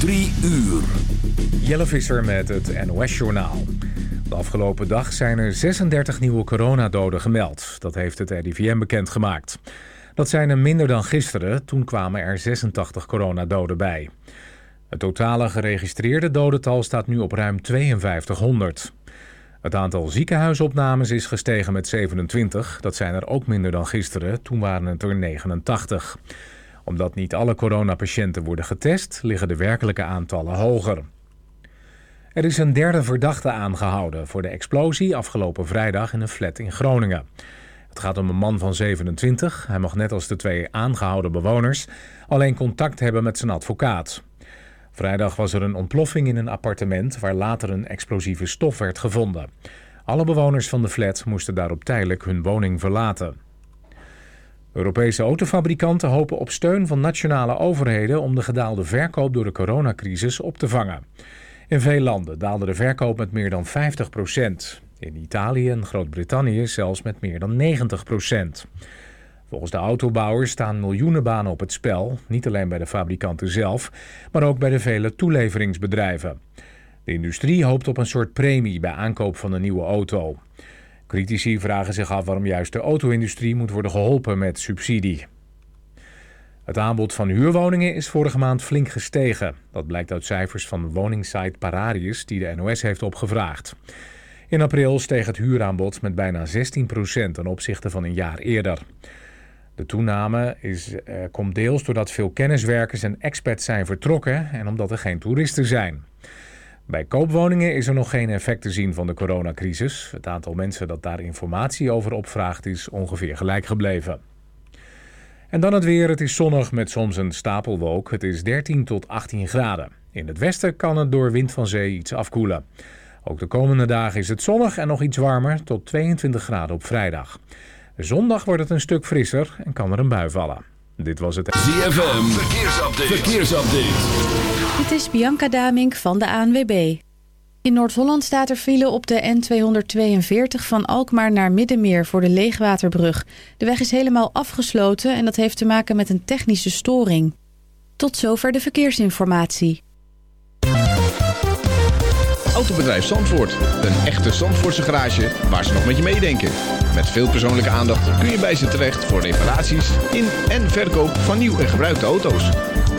Drie uur. Jelle Visser met het NOS-journaal. De afgelopen dag zijn er 36 nieuwe coronadoden gemeld. Dat heeft het RIVM bekendgemaakt. Dat zijn er minder dan gisteren, toen kwamen er 86 coronadoden bij. Het totale geregistreerde dodental staat nu op ruim 5200. Het aantal ziekenhuisopnames is gestegen met 27. Dat zijn er ook minder dan gisteren, toen waren het er 89 omdat niet alle coronapatiënten worden getest, liggen de werkelijke aantallen hoger. Er is een derde verdachte aangehouden voor de explosie afgelopen vrijdag in een flat in Groningen. Het gaat om een man van 27. Hij mag net als de twee aangehouden bewoners alleen contact hebben met zijn advocaat. Vrijdag was er een ontploffing in een appartement waar later een explosieve stof werd gevonden. Alle bewoners van de flat moesten daarop tijdelijk hun woning verlaten. Europese autofabrikanten hopen op steun van nationale overheden om de gedaalde verkoop door de coronacrisis op te vangen. In veel landen daalde de verkoop met meer dan 50 procent. In Italië en Groot-Brittannië zelfs met meer dan 90 procent. Volgens de autobouwers staan miljoenen banen op het spel, niet alleen bij de fabrikanten zelf, maar ook bij de vele toeleveringsbedrijven. De industrie hoopt op een soort premie bij aankoop van een nieuwe auto. Critici vragen zich af waarom juist de auto-industrie moet worden geholpen met subsidie. Het aanbod van huurwoningen is vorige maand flink gestegen. Dat blijkt uit cijfers van woningsite Pararius die de NOS heeft opgevraagd. In april steeg het huuraanbod met bijna 16% ten opzichte van een jaar eerder. De toename is, eh, komt deels doordat veel kenniswerkers en experts zijn vertrokken en omdat er geen toeristen zijn. Bij koopwoningen is er nog geen effect te zien van de coronacrisis. Het aantal mensen dat daar informatie over opvraagt is ongeveer gelijk gebleven. En dan het weer. Het is zonnig met soms een stapelwolk. Het is 13 tot 18 graden. In het westen kan het door wind van zee iets afkoelen. Ook de komende dagen is het zonnig en nog iets warmer, tot 22 graden op vrijdag. Zondag wordt het een stuk frisser en kan er een bui vallen. Dit was het... ZFM, verkeersupdate. verkeersupdate. Dit is Bianca Damink van de ANWB. In Noord-Holland staat er file op de N242 van Alkmaar naar Middenmeer voor de Leegwaterbrug. De weg is helemaal afgesloten en dat heeft te maken met een technische storing. Tot zover de verkeersinformatie. Autobedrijf Zandvoort. Een echte Zandvoortse garage waar ze nog met je meedenken. Met veel persoonlijke aandacht kun je bij ze terecht voor reparaties in en verkoop van nieuw en gebruikte auto's.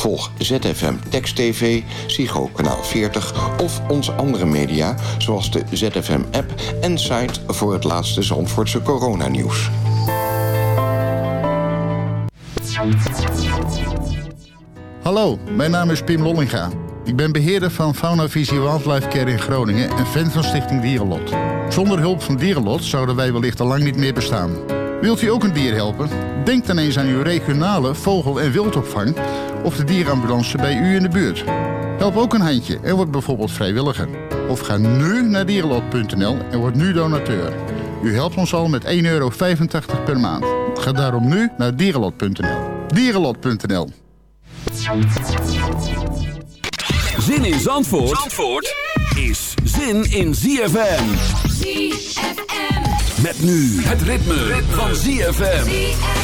Volg ZFM Text TV, Psycho Kanaal 40 of onze andere media... zoals de ZFM-app en site voor het laatste Zandvoortse coronanieuws. Hallo, mijn naam is Pim Lollinga. Ik ben beheerder van Fauna Visie Wildlife Care in Groningen... en fan van Stichting Dierenlot. Zonder hulp van Dierenlot zouden wij wellicht al lang niet meer bestaan... Wilt u ook een dier helpen? Denk dan eens aan uw regionale vogel- en wildopvang of de dierenambulance bij u in de buurt. Help ook een handje en word bijvoorbeeld vrijwilliger. Of ga nu naar dierenlot.nl en word nu donateur. U helpt ons al met 1,85 euro per maand. Ga daarom nu naar dierenlot.nl. Dierenlot.nl Zin in Zandvoort, Zandvoort is zin in ZFM. ZFM. Met nu het ritme, ritme. van ZFM. ZFM.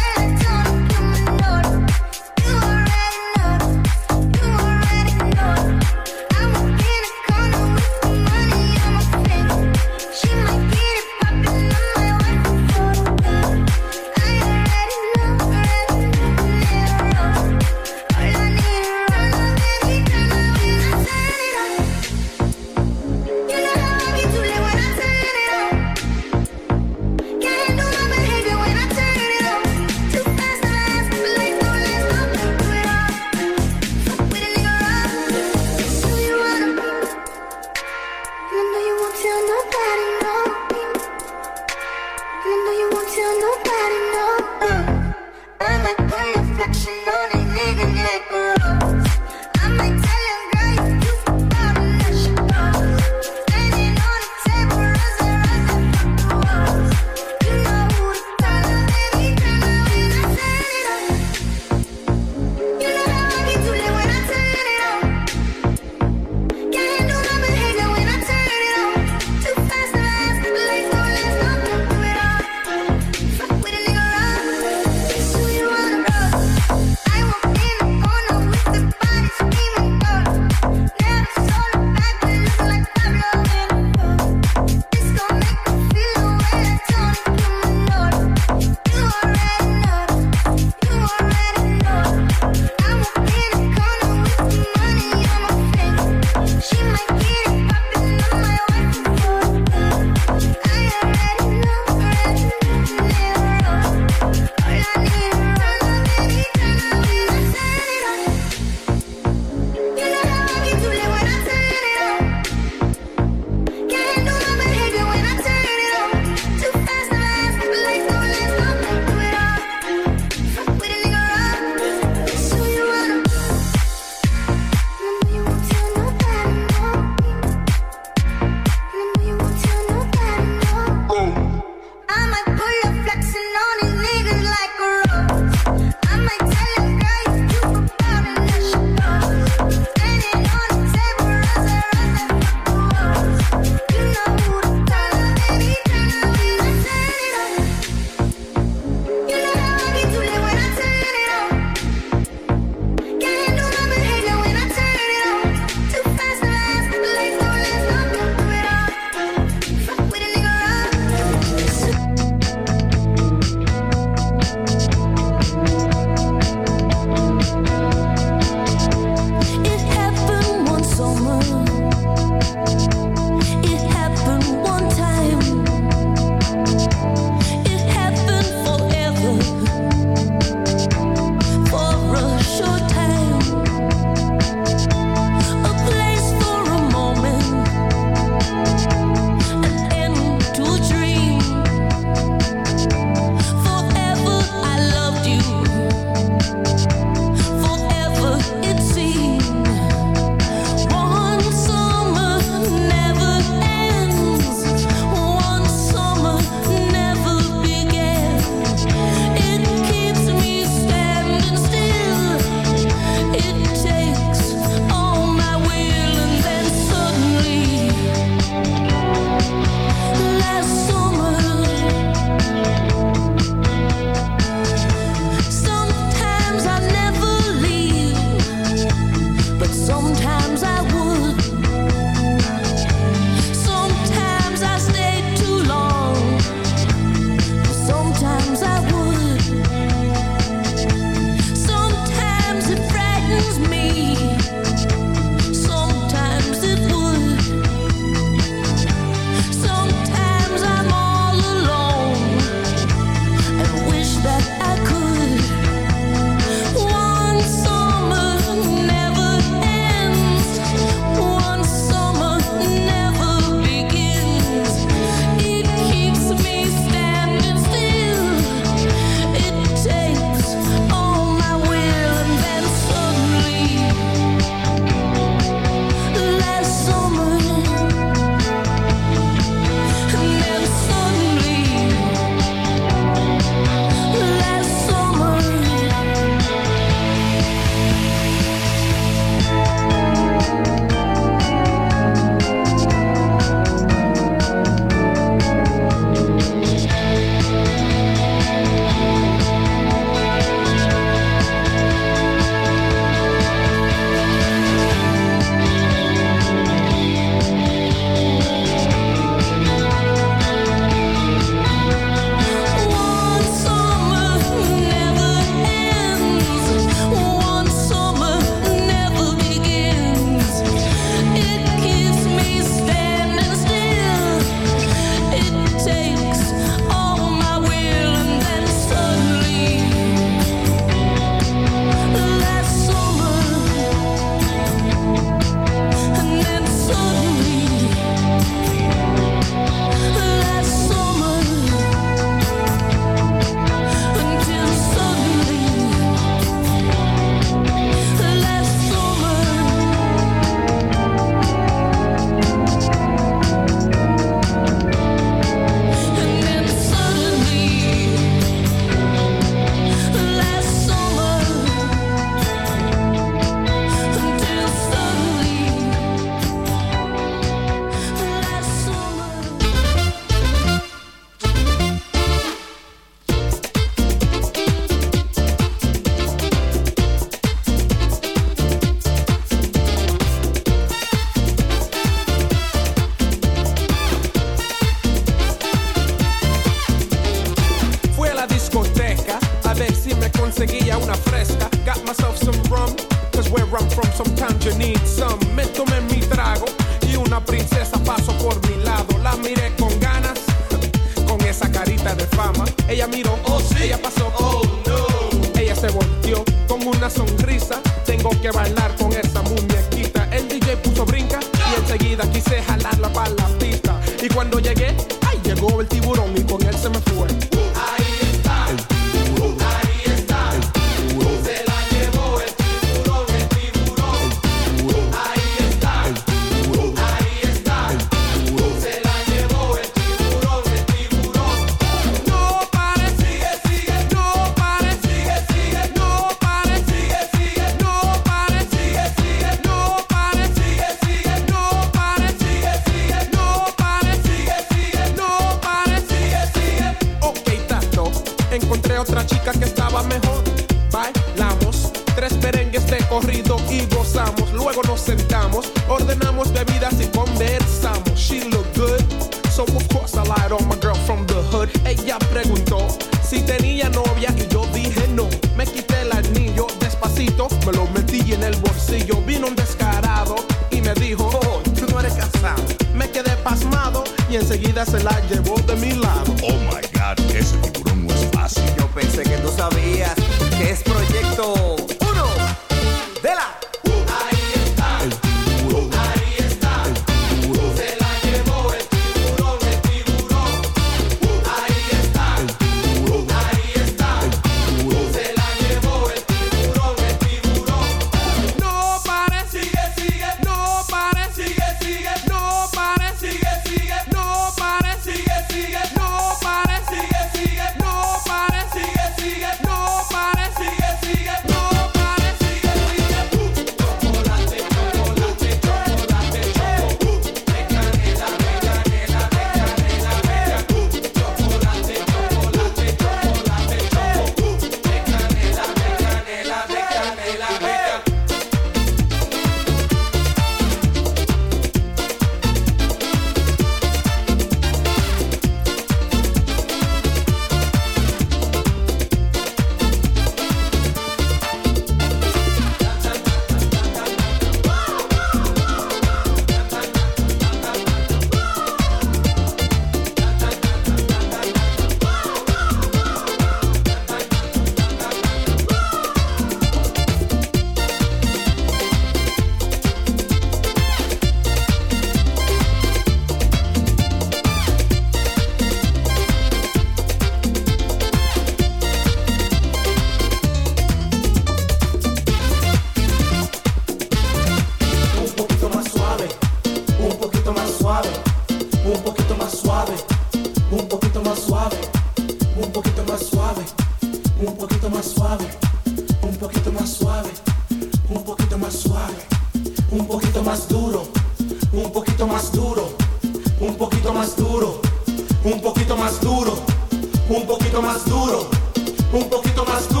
um un poquito mais duro.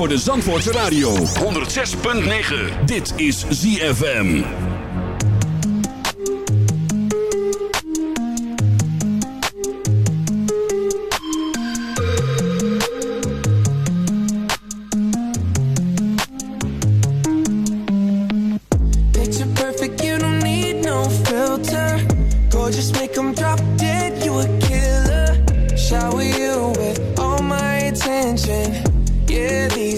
Voor de Zandvoortse Radio. 106.9. Dit is ZFM. Picture perfect, you don't need no filter. Gorgeous, make 'em drop dead, you a killer. Shower you with all my attention.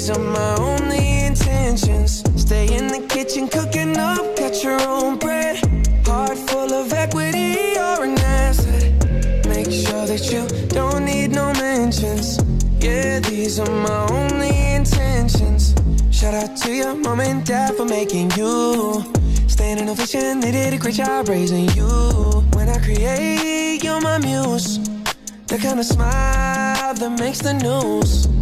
These are my only intentions. Stay in the kitchen, cooking up, cut your own bread. Heart full of equity, you're an asset. Make sure that you don't need no mentions. Yeah, these are my only intentions. Shout out to your mom and dad for making you. Staying in a vision, they did a great job raising you. When I create, you're my muse. The kind of smile that makes the news.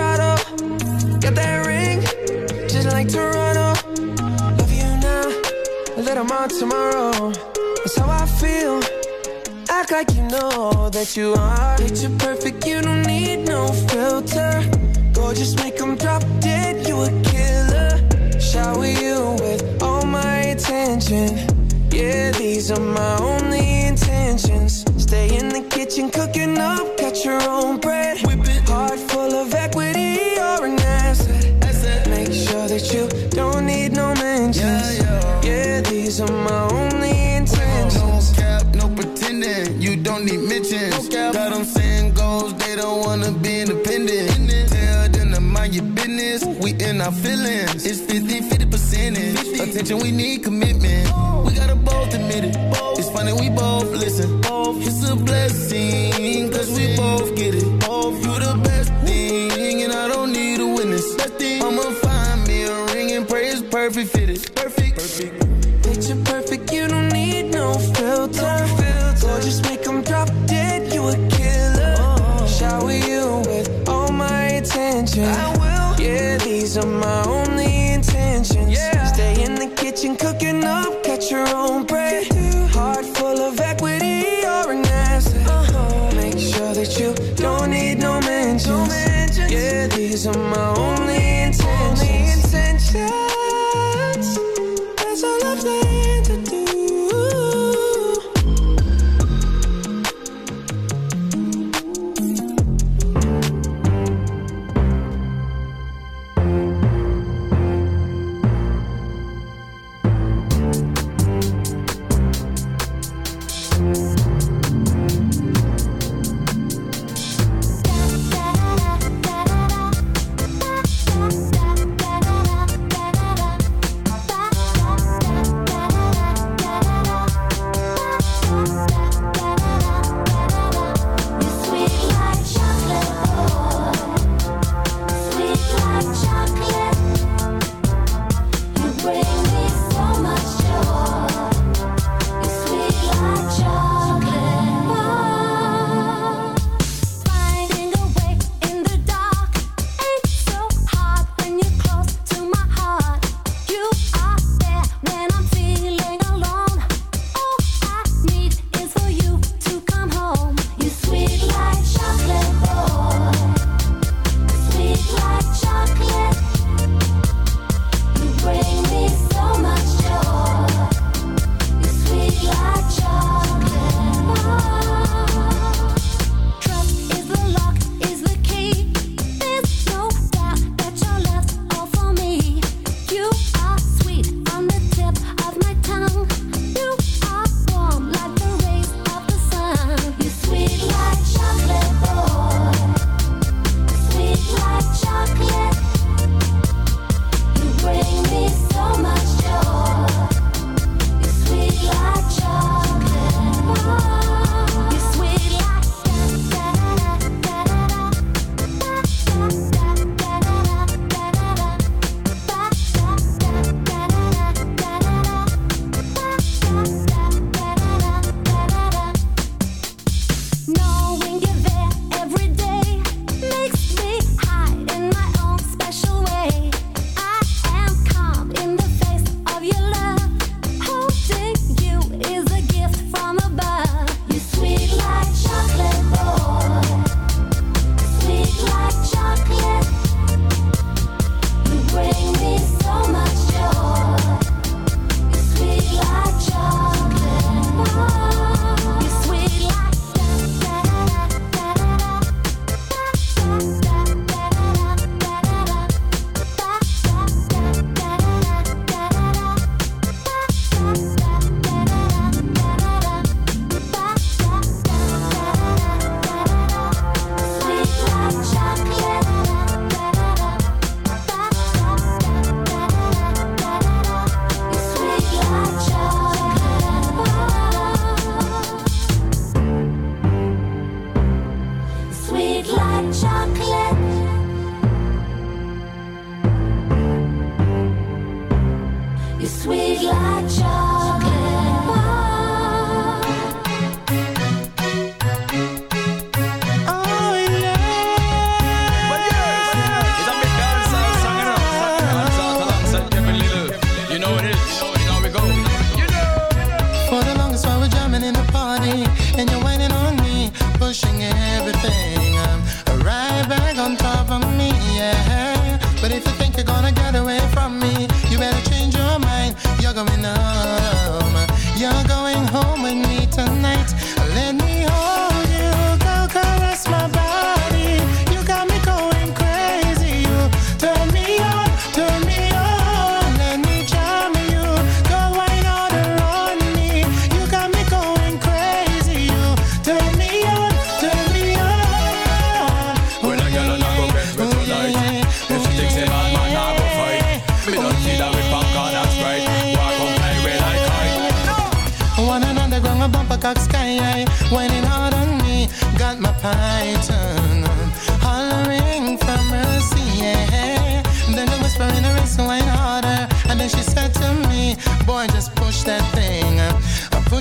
Got that ring, just like Toronto. Love you now, a little more tomorrow. That's how I feel. Act like you know that you are. Picture perfect, you don't need no filter. Gorgeous, make them drop dead, you a killer. Shower you with all my attention. Yeah, these are my only feelings. It's 50 50 percentage. Attention, we need commitment.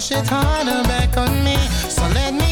Push it harder back on me. So let me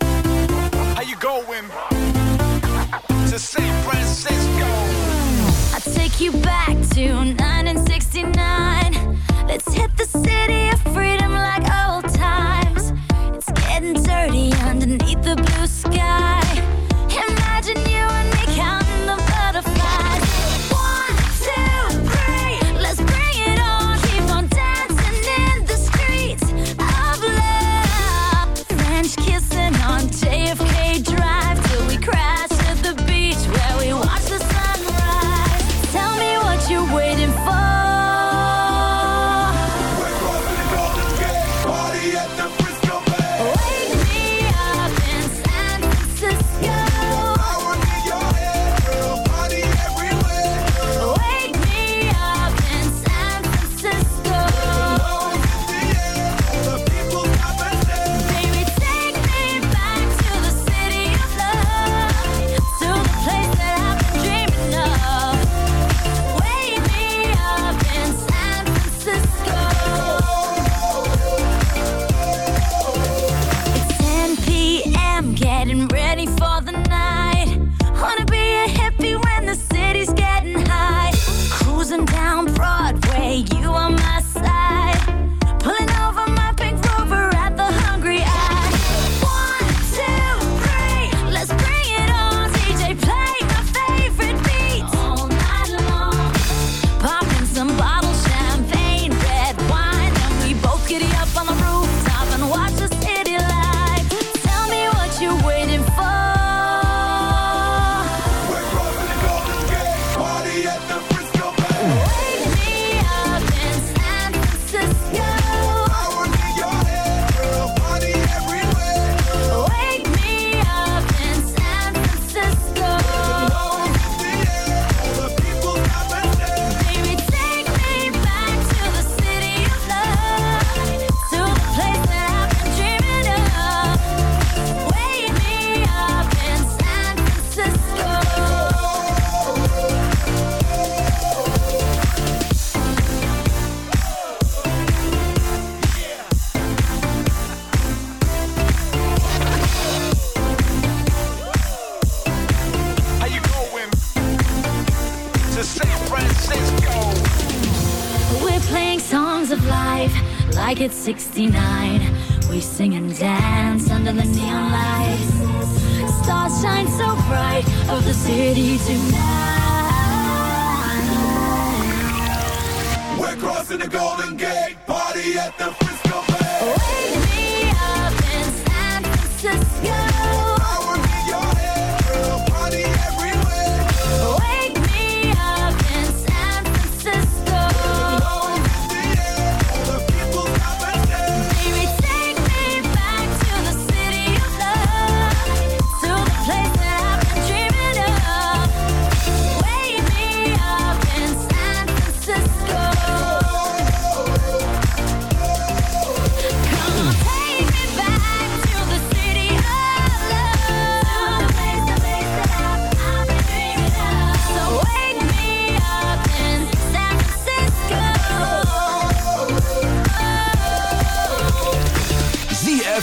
How you going? To San Francisco. I'll take you back to 1969. Let's hit the city of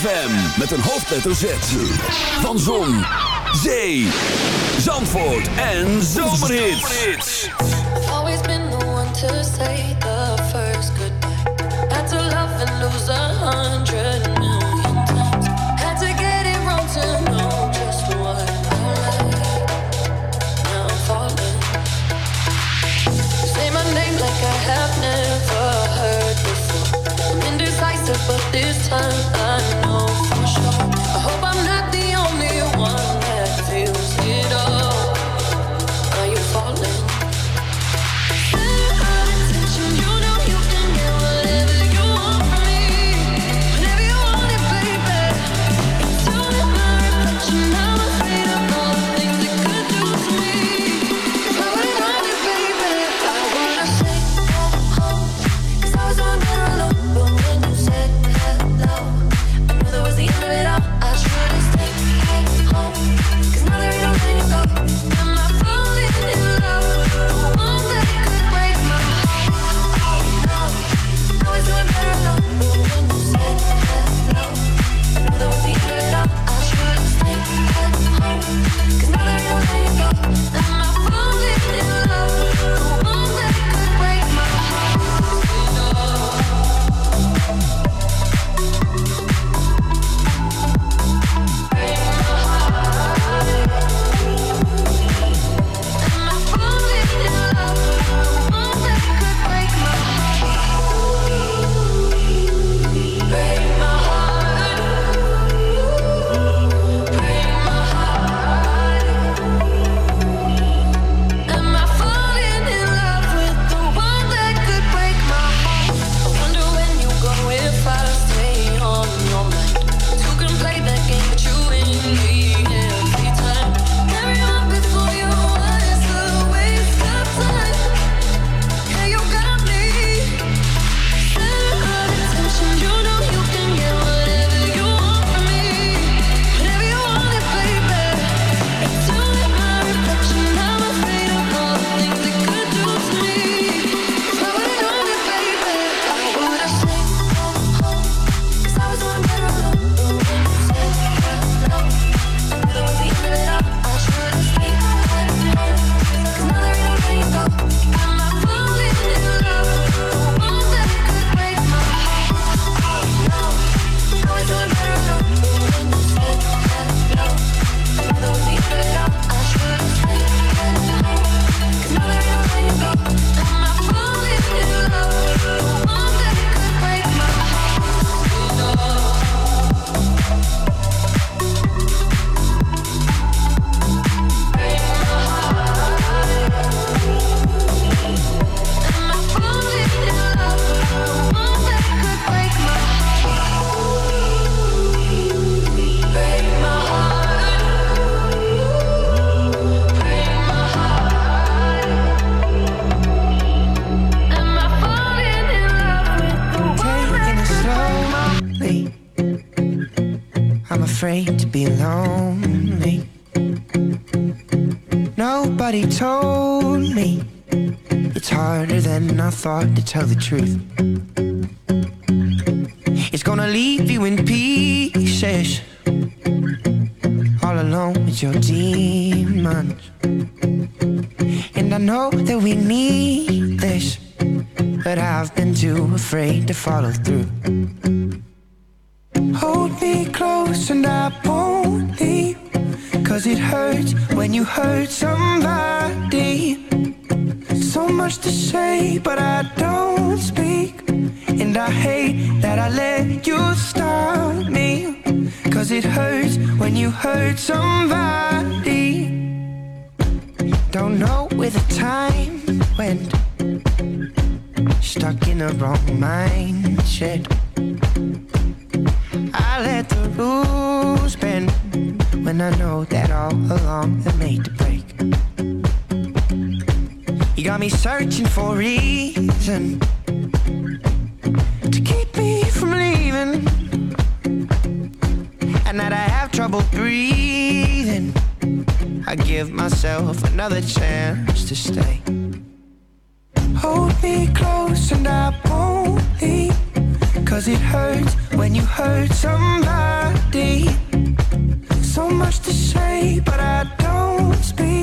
ZFM met een hoofdletter Z. Van Zon, Zee, Zandvoort en Zomerhits. Always been the one to say the first goodbye. Had to love and lose a hundred million times. Had to get it wrong to know just what I like. Now I'm falling. Say my name like I have never heard before. I'm indecisive, but this time I. tell the truth. It's gonna leave you in pieces, all alone with your demons. And I know that we need this, but I've been too afraid to follow through. Hold me close and I won't leave, cause it hurts when you hurt somebody much to say, but I don't speak. And I hate that I let you stop me. Cause it hurts when you hurt somebody. Don't know where the time went. Stuck in the wrong mindset. I let the rules bend when I know that all along they made the break. You got me searching for a reason to keep me from leaving, and that I have trouble breathing. I give myself another chance to stay. Hold me close and I won't leave. Cause it hurts when you hurt somebody. So much to say, but I don't speak.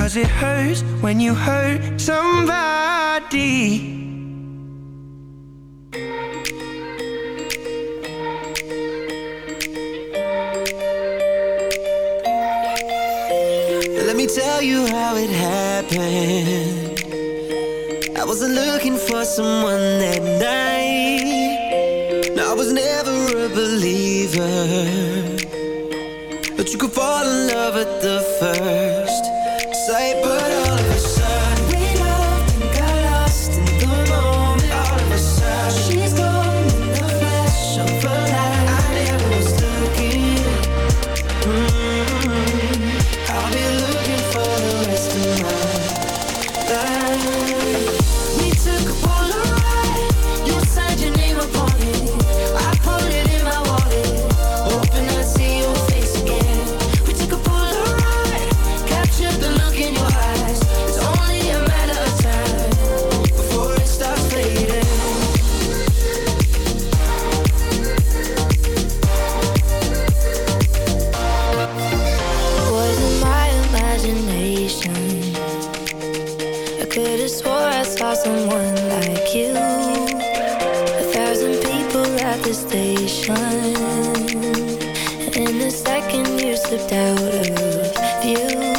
Cause it hurts when you hurt somebody. Let me tell you how it happened. I wasn't looking for someone that night. I was never a believer. But you could fall in love at the first sight. At the station. And in a second you slipped out of view.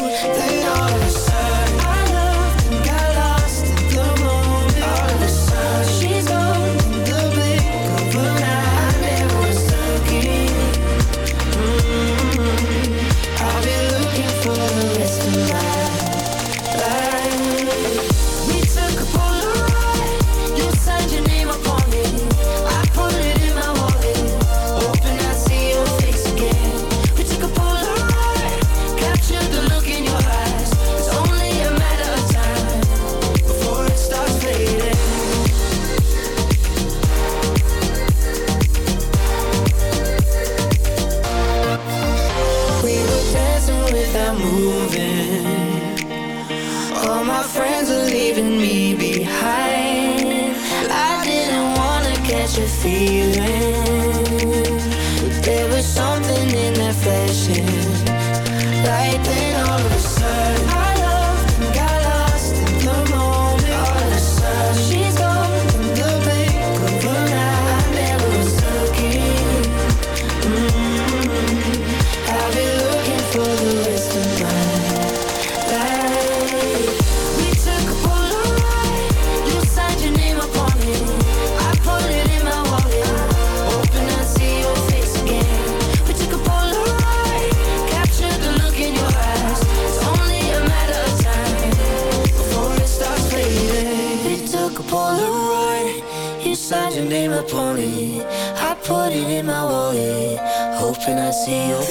see you.